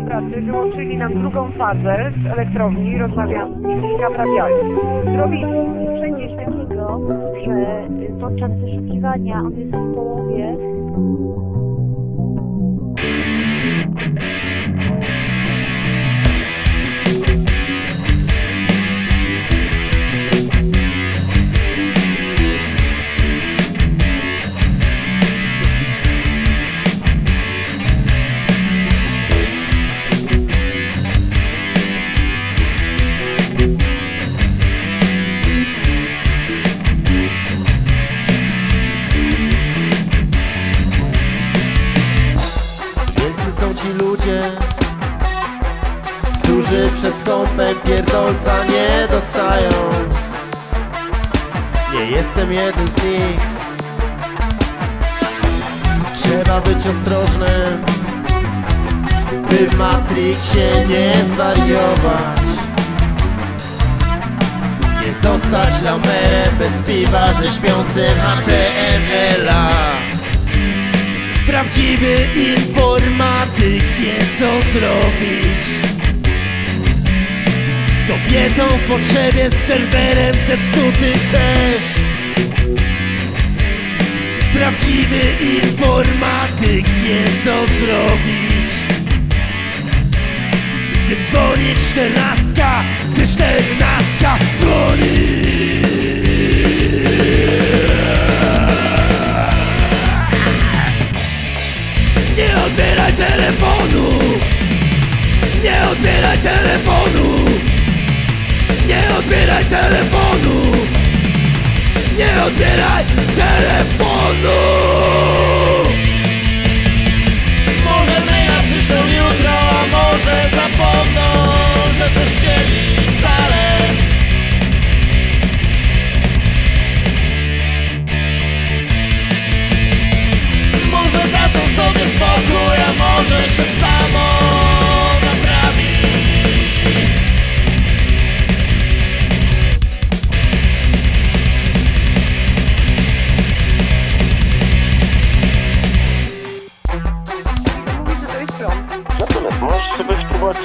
zrobili nam drugą fazę z elektrowni, nimi i naprawiali. Zrobili. Coś takiego, że podczas wyszukiwania on jest w połowie ludzie, którzy przed kąpem pierdolca nie dostają. Nie jestem jednym z nich. Trzeba być ostrożnym, by w Matrixie nie zwariować. Nie zostać lamerem bez piwa, że śpiącym HTML-a. Prawdziwy informatyk zrobić. Z kobietą w potrzebie, z serwerem zepsutym też. Prawdziwy informatyk wie co zrobić. Gdy dzwoni czternastka, gdy czternastka dzwoni. Nie odbieraj telefonu Nie odbieraj telefonu. Nie odbieraj telefonu. Nie odbieraj telefonu. Może maila przyszło jutro, a może zapomną,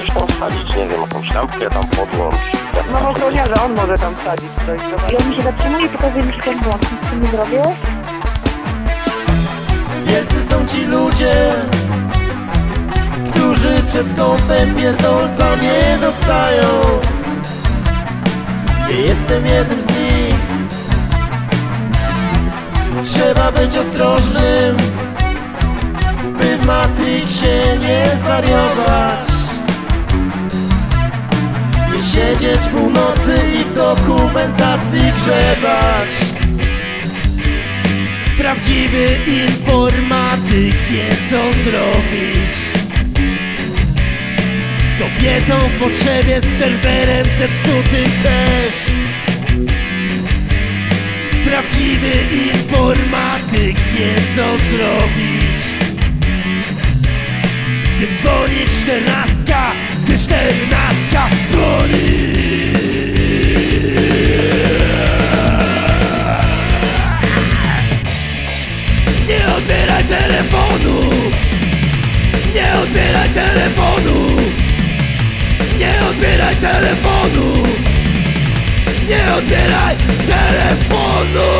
coś tam wsadzić, nie wiem, jakąś lampkę tam podłącz. Mam ochroniarza, on może tam wsadzić coś. Zobacz. i on mi się zatrzymuje i pokazuje mi, że ten błąd. Nic z tym nie zrobię. Wielcy są ci ludzie, którzy przed kąpem pierdolca nie dostają. Nie jestem jednym z nich. Trzeba być ostrożnym, by w Matrixie nie zwariować. Siedzieć północy i w dokumentacji grzebać. Prawdziwy informatyk wie co zrobić. Z kobietą w potrzebie, z serwerem zepsutym też. Prawdziwy informatyk wie co zrobić. Gdy dzwoni czternastka, gdy czternastka dzwoni telefonu. Nie odbieraj telefonu. Nie odbieraj telefonu